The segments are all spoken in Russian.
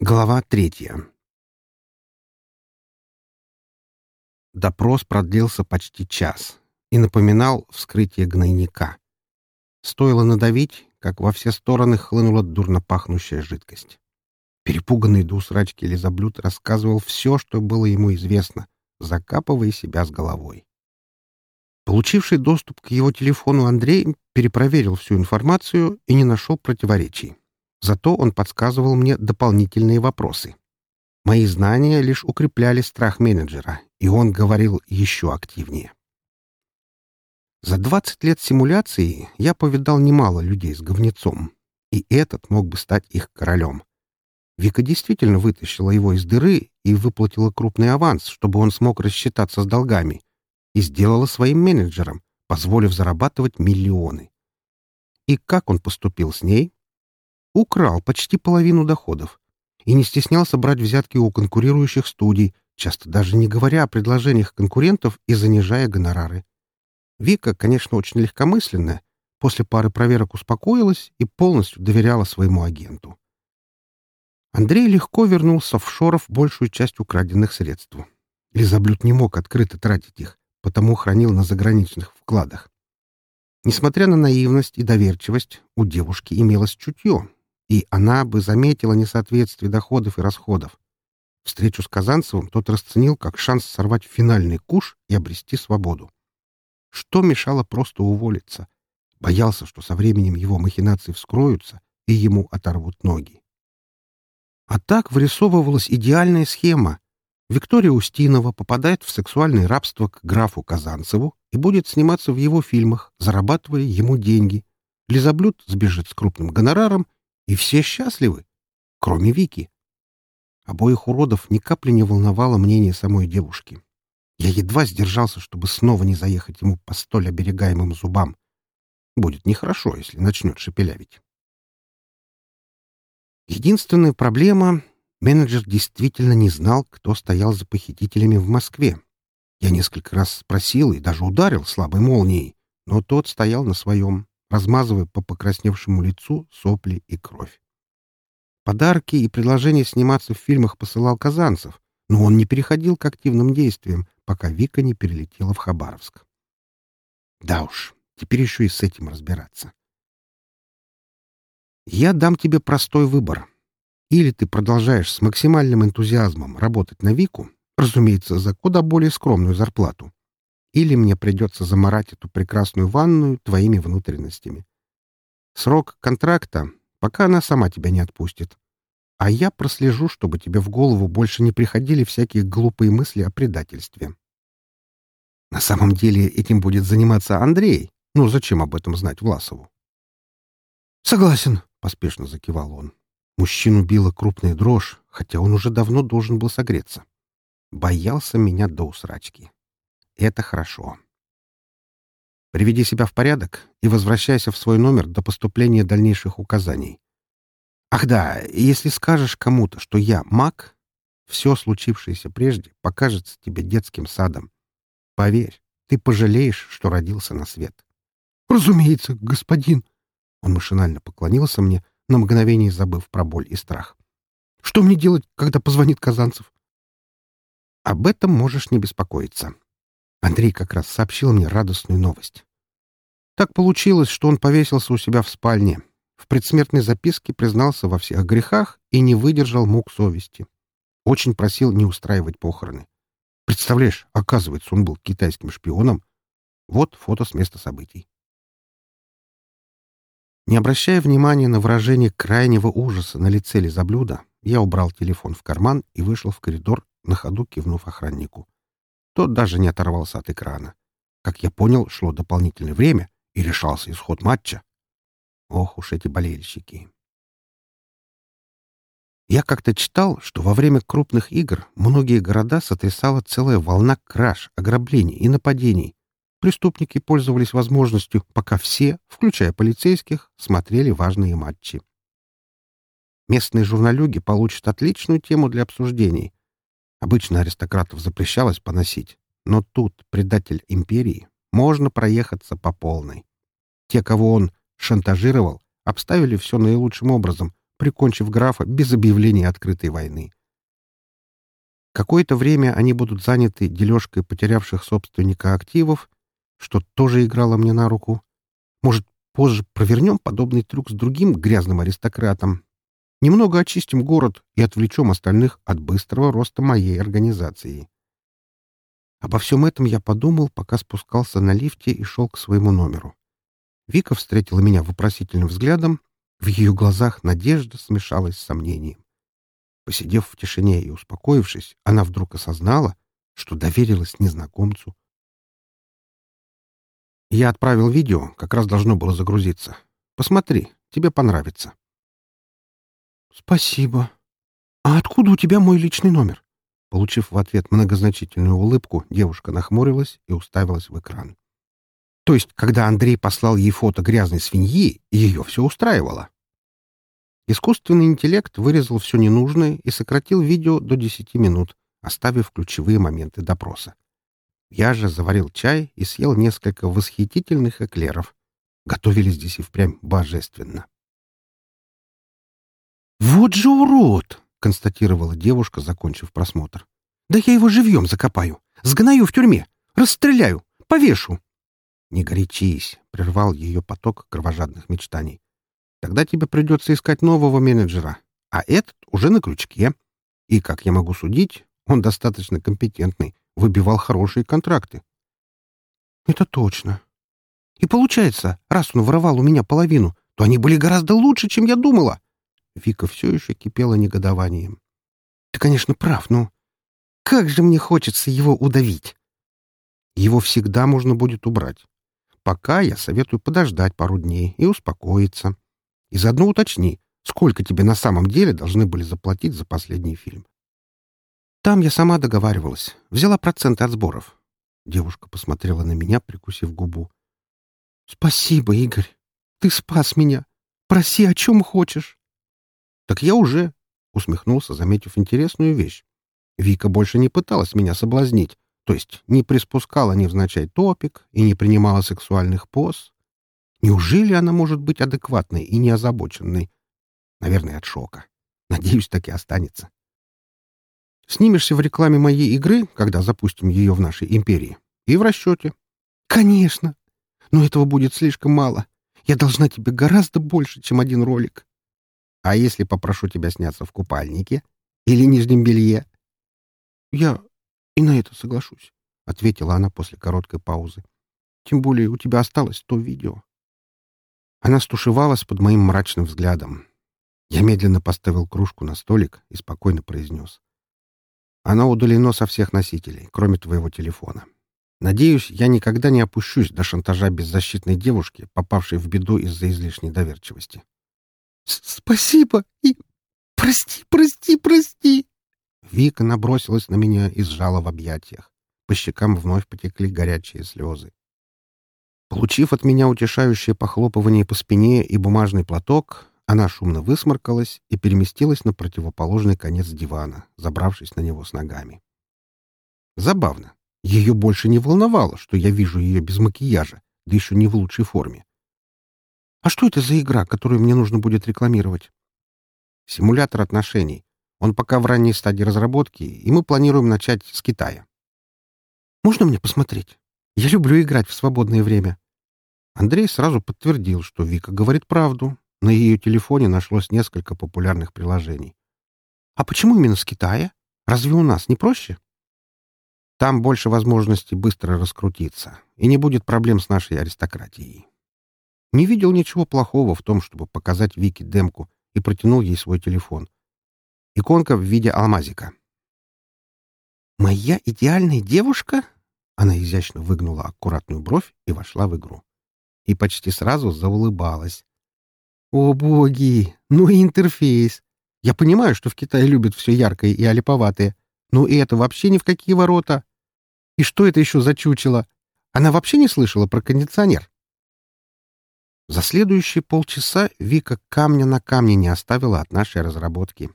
Глава третья. Допрос продлился почти час и напоминал вскрытие гнойника. Стоило надавить, как во все стороны хлынула дурно пахнущая жидкость. Перепуганный до усрачки Лизаблюд рассказывал все, что было ему известно, закапывая себя с головой. Получивший доступ к его телефону Андрей перепроверил всю информацию и не нашел противоречий. Зато он подсказывал мне дополнительные вопросы. Мои знания лишь укрепляли страх менеджера, и он говорил еще активнее. За 20 лет симуляции я повидал немало людей с говнецом, и этот мог бы стать их королем. Вика действительно вытащила его из дыры и выплатила крупный аванс, чтобы он смог рассчитаться с долгами, и сделала своим менеджером, позволив зарабатывать миллионы. И как он поступил с ней? Украл почти половину доходов и не стеснялся брать взятки у конкурирующих студий, часто даже не говоря о предложениях конкурентов и занижая гонорары. Вика, конечно, очень легкомысленная, после пары проверок успокоилась и полностью доверяла своему агенту. Андрей легко вернул с офшоров большую часть украденных средств. Лизаблюд не мог открыто тратить их, потому хранил на заграничных вкладах. Несмотря на наивность и доверчивость, у девушки имелось чутье, и она бы заметила несоответствие доходов и расходов. Встречу с Казанцевым тот расценил как шанс сорвать финальный куш и обрести свободу. Что мешало просто уволиться? Боялся, что со временем его махинации вскроются и ему оторвут ноги. А так вырисовывалась идеальная схема. Виктория Устинова попадает в сексуальное рабство к графу Казанцеву и будет сниматься в его фильмах, зарабатывая ему деньги. Лизоблюд сбежит с крупным гонораром и все счастливы, кроме Вики. Обоих уродов ни капли не волновало мнение самой девушки. Я едва сдержался, чтобы снова не заехать ему по столь оберегаемым зубам. Будет нехорошо, если начнет шепелявить. Единственная проблема — менеджер действительно не знал, кто стоял за похитителями в Москве. Я несколько раз спросил и даже ударил слабой молнией, но тот стоял на своем размазывая по покрасневшему лицу сопли и кровь. Подарки и предложения сниматься в фильмах посылал Казанцев, но он не переходил к активным действиям, пока Вика не перелетела в Хабаровск. Да уж, теперь еще и с этим разбираться. Я дам тебе простой выбор. Или ты продолжаешь с максимальным энтузиазмом работать на Вику, разумеется, за куда более скромную зарплату, или мне придется заморать эту прекрасную ванную твоими внутренностями. Срок контракта, пока она сама тебя не отпустит. А я прослежу, чтобы тебе в голову больше не приходили всякие глупые мысли о предательстве. На самом деле этим будет заниматься Андрей. Ну, зачем об этом знать Власову? «Согласен», — поспешно закивал он. Мужчину била крупная дрожь, хотя он уже давно должен был согреться. Боялся меня до усрачки. Это хорошо. Приведи себя в порядок и возвращайся в свой номер до поступления дальнейших указаний. Ах да, если скажешь кому-то, что я маг, все случившееся прежде покажется тебе детским садом. Поверь, ты пожалеешь, что родился на свет. — Разумеется, господин. Он машинально поклонился мне, на мгновение забыв про боль и страх. — Что мне делать, когда позвонит Казанцев? — Об этом можешь не беспокоиться. Андрей как раз сообщил мне радостную новость. Так получилось, что он повесился у себя в спальне. В предсмертной записке признался во всех грехах и не выдержал мук совести. Очень просил не устраивать похороны. Представляешь, оказывается, он был китайским шпионом. Вот фото с места событий. Не обращая внимания на выражение крайнего ужаса на лице Лизаблюда, я убрал телефон в карман и вышел в коридор, на ходу кивнув охраннику. Тот даже не оторвался от экрана. Как я понял, шло дополнительное время, и решался исход матча. Ох уж эти болельщики. Я как-то читал, что во время крупных игр многие города сотрясала целая волна краж, ограблений и нападений. Преступники пользовались возможностью, пока все, включая полицейских, смотрели важные матчи. Местные журналюги получат отличную тему для обсуждений, Обычно аристократов запрещалось поносить, но тут предатель империи можно проехаться по полной. Те, кого он шантажировал, обставили все наилучшим образом, прикончив графа без объявления открытой войны. Какое-то время они будут заняты дележкой потерявших собственника активов, что тоже играло мне на руку. Может, позже провернем подобный трюк с другим грязным аристократом. Немного очистим город и отвлечем остальных от быстрого роста моей организации. Обо всем этом я подумал, пока спускался на лифте и шел к своему номеру. Вика встретила меня вопросительным взглядом. В ее глазах надежда смешалась с сомнением. Посидев в тишине и успокоившись, она вдруг осознала, что доверилась незнакомцу. Я отправил видео, как раз должно было загрузиться. Посмотри, тебе понравится. Спасибо. А откуда у тебя мой личный номер? Получив в ответ многозначительную улыбку, девушка нахмурилась и уставилась в экран. То есть, когда Андрей послал ей фото грязной свиньи, ее все устраивало. Искусственный интеллект вырезал все ненужное и сократил видео до 10 минут, оставив ключевые моменты допроса. Я же заварил чай и съел несколько восхитительных эклеров. Готовили здесь и впрямь божественно. «Вот же урод!» — констатировала девушка, закончив просмотр. «Да я его живьем закопаю, сгною в тюрьме, расстреляю, повешу!» «Не горячись», — прервал ее поток кровожадных мечтаний. «Тогда тебе придется искать нового менеджера, а этот уже на крючке. И, как я могу судить, он достаточно компетентный, выбивал хорошие контракты». «Это точно. И получается, раз он воровал у меня половину, то они были гораздо лучше, чем я думала». Вика все еще кипела негодованием. «Ты, конечно, прав, но как же мне хочется его удавить!» «Его всегда можно будет убрать. Пока я советую подождать пару дней и успокоиться. И заодно уточни, сколько тебе на самом деле должны были заплатить за последний фильм. Там я сама договаривалась, взяла проценты от сборов. Девушка посмотрела на меня, прикусив губу. «Спасибо, Игорь. Ты спас меня. Проси, о чем хочешь». «Так я уже», — усмехнулся, заметив интересную вещь. Вика больше не пыталась меня соблазнить, то есть не приспускала невзначай топик и не принимала сексуальных поз. Неужели она может быть адекватной и не озабоченной? Наверное, от шока. Надеюсь, так и останется. Снимешься в рекламе моей игры, когда запустим ее в нашей империи, и в расчете. Конечно. Но этого будет слишком мало. Я должна тебе гораздо больше, чем один ролик. А если попрошу тебя сняться в купальнике или нижнем белье? Я и на это соглашусь, — ответила она после короткой паузы. Тем более у тебя осталось то видео. Она стушевалась под моим мрачным взглядом. Я медленно поставил кружку на столик и спокойно произнес. Оно удалено со всех носителей, кроме твоего телефона. Надеюсь, я никогда не опущусь до шантажа беззащитной девушки, попавшей в беду из-за излишней доверчивости. — Спасибо и прости, прости, прости! Вика набросилась на меня и сжала в объятиях. По щекам вновь потекли горячие слезы. Получив от меня утешающее похлопывание по спине и бумажный платок, она шумно высморкалась и переместилась на противоположный конец дивана, забравшись на него с ногами. Забавно. Ее больше не волновало, что я вижу ее без макияжа, да еще не в лучшей форме. «А что это за игра, которую мне нужно будет рекламировать?» «Симулятор отношений. Он пока в ранней стадии разработки, и мы планируем начать с Китая. Можно мне посмотреть? Я люблю играть в свободное время. Андрей сразу подтвердил, что Вика говорит правду. На ее телефоне нашлось несколько популярных приложений. А почему именно с Китая? Разве у нас не проще? Там больше возможностей быстро раскрутиться, и не будет проблем с нашей аристократией. Не видел ничего плохого в том, чтобы показать Вике демку, и протянул ей свой телефон. Иконка в виде алмазика. «Моя идеальная девушка?» Она изящно выгнула аккуратную бровь и вошла в игру. И почти сразу заулыбалась. «О, боги! Ну и интерфейс! Я понимаю, что в Китае любят все яркое и олиповатое, но и это вообще ни в какие ворота. И что это еще за чучело? Она вообще не слышала про кондиционер?» За следующие полчаса Вика камня на камне не оставила от нашей разработки.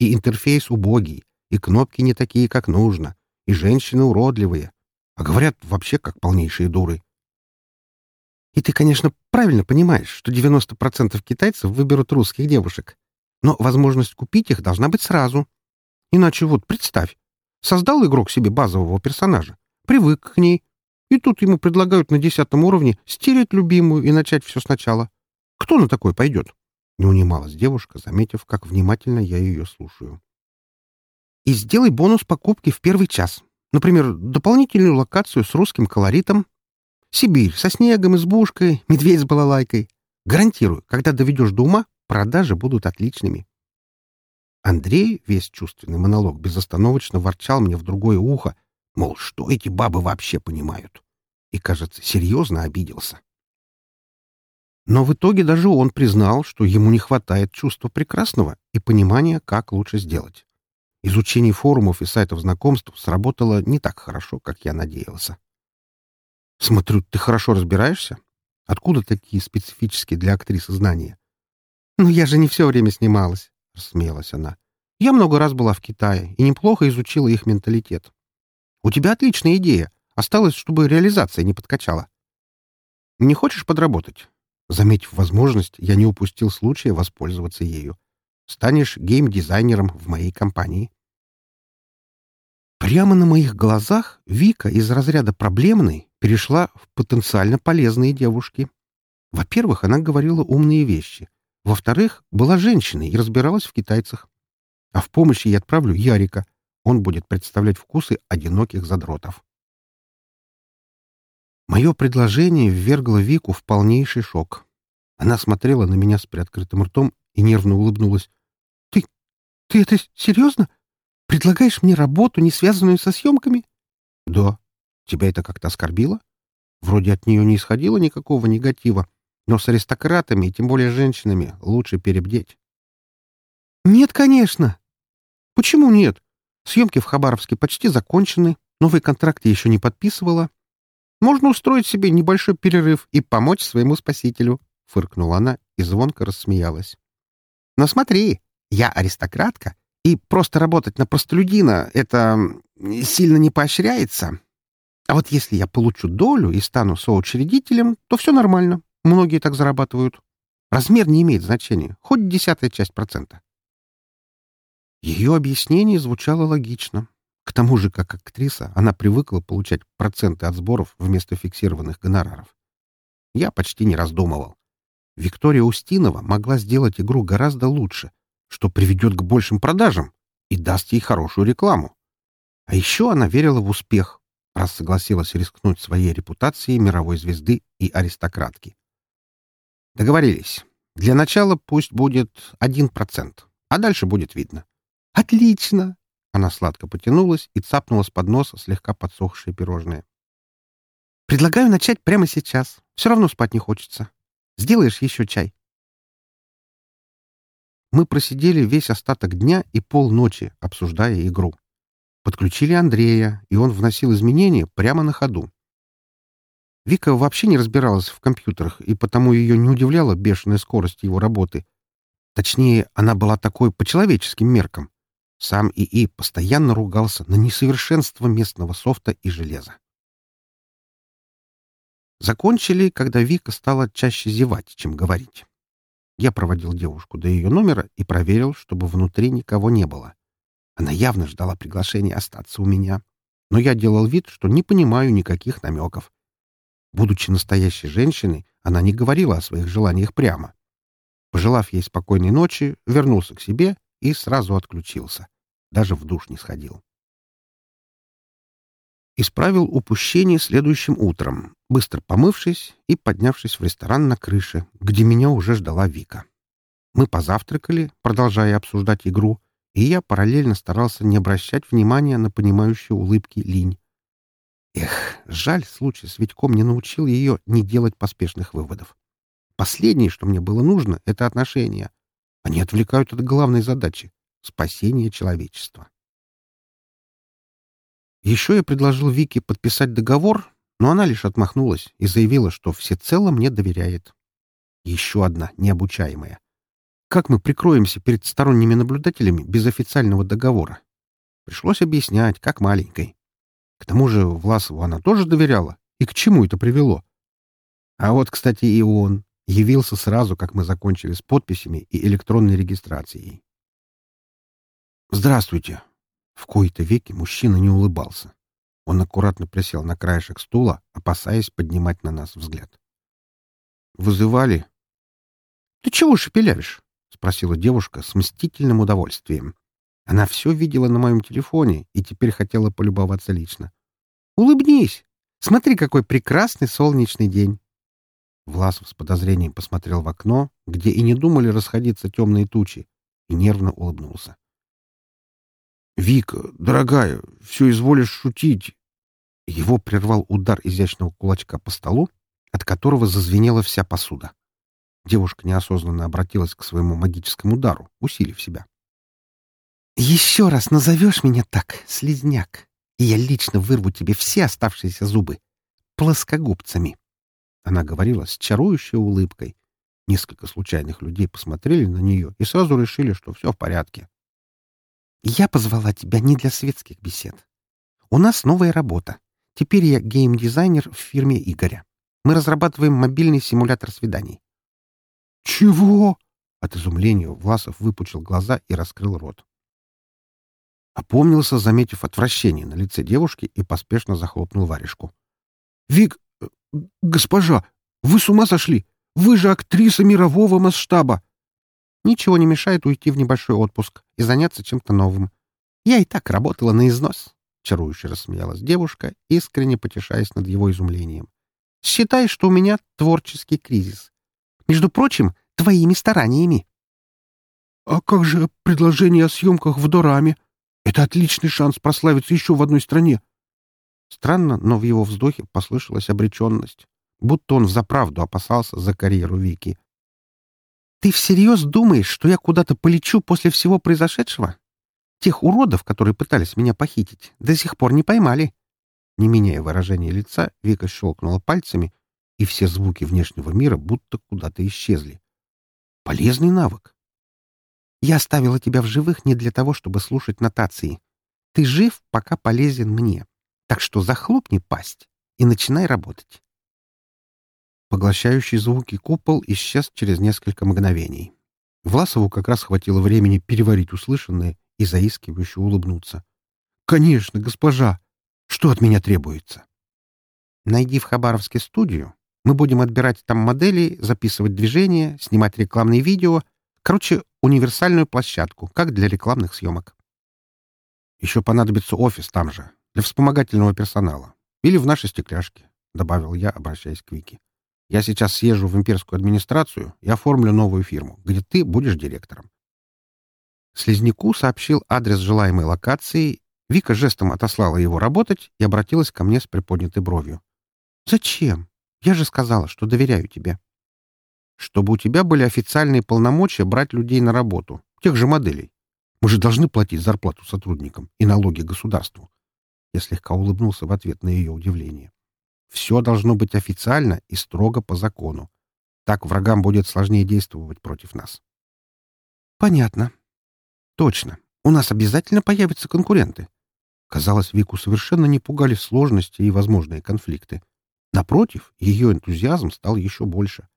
И интерфейс убогий, и кнопки не такие, как нужно, и женщины уродливые. А говорят вообще как полнейшие дуры. И ты, конечно, правильно понимаешь, что 90% китайцев выберут русских девушек. Но возможность купить их должна быть сразу. Иначе вот представь, создал игрок себе базового персонажа, привык к ней, и тут ему предлагают на десятом уровне стереть любимую и начать все сначала. Кто на такое пойдет? Не унималась девушка, заметив, как внимательно я ее слушаю. И сделай бонус покупки в первый час. Например, дополнительную локацию с русским колоритом. Сибирь со снегом, избушкой, медведь с балалайкой. Гарантирую, когда доведешь до ума, продажи будут отличными. Андрей, весь чувственный монолог, безостановочно ворчал мне в другое ухо, мол, что эти бабы вообще понимают. И, кажется, серьезно обиделся. Но в итоге даже он признал, что ему не хватает чувства прекрасного и понимания, как лучше сделать. Изучение форумов и сайтов знакомств сработало не так хорошо, как я надеялся. «Смотрю, ты хорошо разбираешься? Откуда такие специфические для актрисы знания?» «Ну, я же не все время снималась», — рассмеялась она. «Я много раз была в Китае и неплохо изучила их менталитет. У тебя отличная идея. Осталось, чтобы реализация не подкачала. Не хочешь подработать?» Заметив возможность, я не упустил случая воспользоваться ею. Станешь гейм-дизайнером в моей компании. Прямо на моих глазах Вика из разряда проблемной перешла в потенциально полезные девушки. Во-первых, она говорила умные вещи. Во-вторых, была женщиной и разбиралась в китайцах. А в помощь ей отправлю Ярика. Он будет представлять вкусы одиноких задротов. Мое предложение ввергло Вику в полнейший шок. Она смотрела на меня с приоткрытым ртом и нервно улыбнулась. «Ты... ты это серьезно? Предлагаешь мне работу, не связанную со съемками?» «Да. Тебя это как-то оскорбило? Вроде от нее не исходило никакого негатива, но с аристократами, тем более женщинами, лучше перебдеть». «Нет, конечно». «Почему нет? Съемки в Хабаровске почти закончены, новый контракт я еще не подписывала. Можно устроить себе небольшой перерыв и помочь своему спасителю», — фыркнула она и звонко рассмеялась. «Но смотри, я аристократка, и просто работать на простолюдина — это сильно не поощряется. А вот если я получу долю и стану соучредителем, то все нормально. Многие так зарабатывают. Размер не имеет значения, хоть десятая часть процента. Ее объяснение звучало логично. К тому же, как актриса, она привыкла получать проценты от сборов вместо фиксированных гонораров. Я почти не раздумывал. Виктория Устинова могла сделать игру гораздо лучше, что приведет к большим продажам и даст ей хорошую рекламу. А еще она верила в успех, раз согласилась рискнуть своей репутацией мировой звезды и аристократки. Договорились. Для начала пусть будет один процент, а дальше будет видно. Отлично! Она сладко потянулась и цапнула с подноса слегка подсохшее пирожное. Предлагаю начать прямо сейчас. Все равно спать не хочется. Сделаешь еще чай? Мы просидели весь остаток дня и полночи, обсуждая игру. Подключили Андрея, и он вносил изменения прямо на ходу. Вика вообще не разбиралась в компьютерах, и потому ее не удивляла бешеная скорость его работы. Точнее, она была такой по человеческим меркам. Сам ИИ постоянно ругался на несовершенство местного софта и железа. Закончили, когда Вика стала чаще зевать, чем говорить. Я проводил девушку до ее номера и проверил, чтобы внутри никого не было. Она явно ждала приглашения остаться у меня, но я делал вид, что не понимаю никаких намеков. Будучи настоящей женщиной, она не говорила о своих желаниях прямо. Пожелав ей спокойной ночи, вернулся к себе и сразу отключился. Даже в душ не сходил. Исправил упущение следующим утром, быстро помывшись и поднявшись в ресторан на крыше, где меня уже ждала Вика. Мы позавтракали, продолжая обсуждать игру, и я параллельно старался не обращать внимания на понимающие улыбки Линь. Эх, жаль, случай с Витьком не научил ее не делать поспешных выводов. Последнее, что мне было нужно, — это отношения. Они отвлекают от главной задачи — спасения человечества. Еще я предложил Вике подписать договор, но она лишь отмахнулась и заявила, что всецело мне доверяет. Еще одна необучаемая. Как мы прикроемся перед сторонними наблюдателями без официального договора? Пришлось объяснять, как маленькой. К тому же Власову она тоже доверяла. И к чему это привело? А вот, кстати, и он. Явился сразу, как мы закончили с подписями и электронной регистрацией. «Здравствуйте!» В кои-то веки мужчина не улыбался. Он аккуратно присел на краешек стула, опасаясь поднимать на нас взгляд. «Вызывали?» «Ты чего шепелявишь?» — спросила девушка с мстительным удовольствием. Она все видела на моем телефоне и теперь хотела полюбоваться лично. «Улыбнись! Смотри, какой прекрасный солнечный день!» Власов с подозрением посмотрел в окно, где и не думали расходиться темные тучи, и нервно улыбнулся. «Вика, дорогая, все изволишь шутить!» Его прервал удар изящного кулачка по столу, от которого зазвенела вся посуда. Девушка неосознанно обратилась к своему магическому удару, усилив себя. «Еще раз назовешь меня так, слизняк, и я лично вырву тебе все оставшиеся зубы. Плоскогубцами!» Она говорила с чарующей улыбкой. Несколько случайных людей посмотрели на нее и сразу решили, что все в порядке. «Я позвала тебя не для светских бесед. У нас новая работа. Теперь я гейм-дизайнер в фирме Игоря. Мы разрабатываем мобильный симулятор свиданий». «Чего?» От изумления Власов выпучил глаза и раскрыл рот. Опомнился, заметив отвращение на лице девушки, и поспешно захлопнул варежку. «Вик, госпожа, вы с ума сошли? Вы же актриса мирового масштаба!» «Ничего не мешает уйти в небольшой отпуск и заняться чем-то новым. Я и так работала на износ», — чарующе рассмеялась девушка, искренне потешаясь над его изумлением. «Считай, что у меня творческий кризис. Между прочим, твоими стараниями». «А как же предложение о съемках в Дораме?» Это отличный шанс прославиться еще в одной стране. Странно, но в его вздохе послышалась обреченность, будто он взаправду опасался за карьеру Вики. «Ты всерьез думаешь, что я куда-то полечу после всего произошедшего? Тех уродов, которые пытались меня похитить, до сих пор не поймали». Не меняя выражения лица, Вика щелкнула пальцами, и все звуки внешнего мира будто куда-то исчезли. Полезный навык. Я оставила тебя в живых не для того, чтобы слушать нотации. Ты жив, пока полезен мне. Так что захлопни пасть и начинай работать. Поглощающий звуки купол исчез через несколько мгновений. Власову как раз хватило времени переварить услышанное и заискивающе улыбнуться. «Конечно, госпожа! Что от меня требуется?» «Найди в Хабаровске студию. Мы будем отбирать там модели, записывать движения, снимать рекламные видео. Короче, универсальную площадку, как для рекламных съемок. Еще понадобится офис там же, для вспомогательного персонала. Или в нашей стекляшке, — добавил я, обращаясь к Вике. Я сейчас съезжу в имперскую администрацию и оформлю новую фирму, где ты будешь директором. Слизняку сообщил адрес желаемой локации, Вика жестом отослала его работать и обратилась ко мне с приподнятой бровью. «Зачем? Я же сказала, что доверяю тебе» чтобы у тебя были официальные полномочия брать людей на работу, тех же моделей. Мы же должны платить зарплату сотрудникам и налоги государству. Я слегка улыбнулся в ответ на ее удивление. Все должно быть официально и строго по закону. Так врагам будет сложнее действовать против нас. Понятно. Точно. У нас обязательно появятся конкуренты. Казалось, Вику совершенно не пугали сложности и возможные конфликты. Напротив, ее энтузиазм стал еще больше.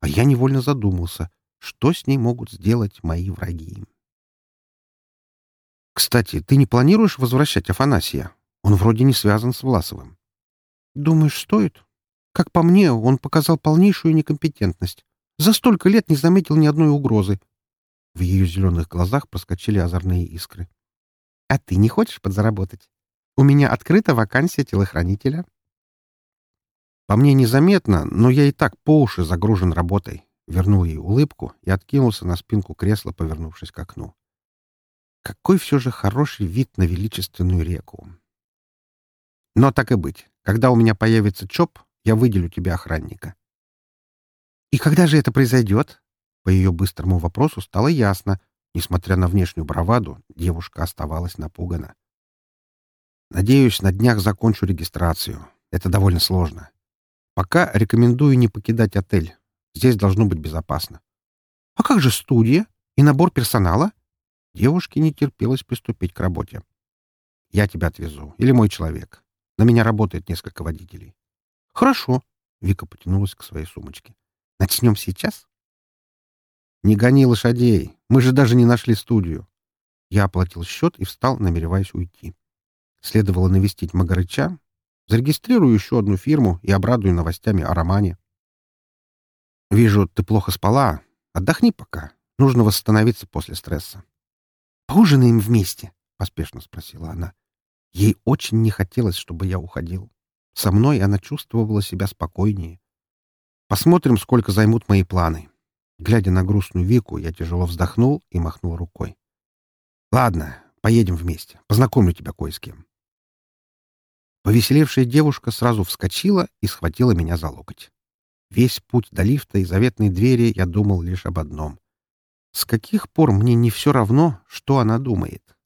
А я невольно задумался, что с ней могут сделать мои враги. Кстати, ты не планируешь возвращать Афанасия? Он вроде не связан с Власовым. Думаешь, стоит? Как по мне, он показал полнейшую некомпетентность. За столько лет не заметил ни одной угрозы. В ее зеленых глазах проскочили озорные искры. А ты не хочешь подзаработать? У меня открыта вакансия телохранителя. По мне незаметно, но я и так по уши загружен работой. Вернул ей улыбку и откинулся на спинку кресла, повернувшись к окну. Какой все же хороший вид на величественную реку. Но так и быть. Когда у меня появится ЧОП, я выделю тебе охранника. И когда же это произойдет? По ее быстрому вопросу стало ясно. Несмотря на внешнюю браваду, девушка оставалась напугана. Надеюсь, на днях закончу регистрацию. Это довольно сложно. Пока рекомендую не покидать отель. Здесь должно быть безопасно. А как же студия и набор персонала? Девушке не терпелось приступить к работе. Я тебя отвезу. Или мой человек. На меня работает несколько водителей. Хорошо. Вика потянулась к своей сумочке. Начнем сейчас? Не гони лошадей. Мы же даже не нашли студию. Я оплатил счет и встал, намереваясь уйти. Следовало навестить Магарыча. Зарегистрирую еще одну фирму и обрадую новостями о романе. Вижу, ты плохо спала. Отдохни пока. Нужно восстановиться после стресса. «Поужинаем вместе?» — поспешно спросила она. Ей очень не хотелось, чтобы я уходил. Со мной она чувствовала себя спокойнее. Посмотрим, сколько займут мои планы. Глядя на грустную Вику, я тяжело вздохнул и махнул рукой. «Ладно, поедем вместе. Познакомлю тебя кое с кем». Повеселевшая девушка сразу вскочила и схватила меня за локоть. Весь путь до лифта и заветной двери я думал лишь об одном. С каких пор мне не все равно, что она думает?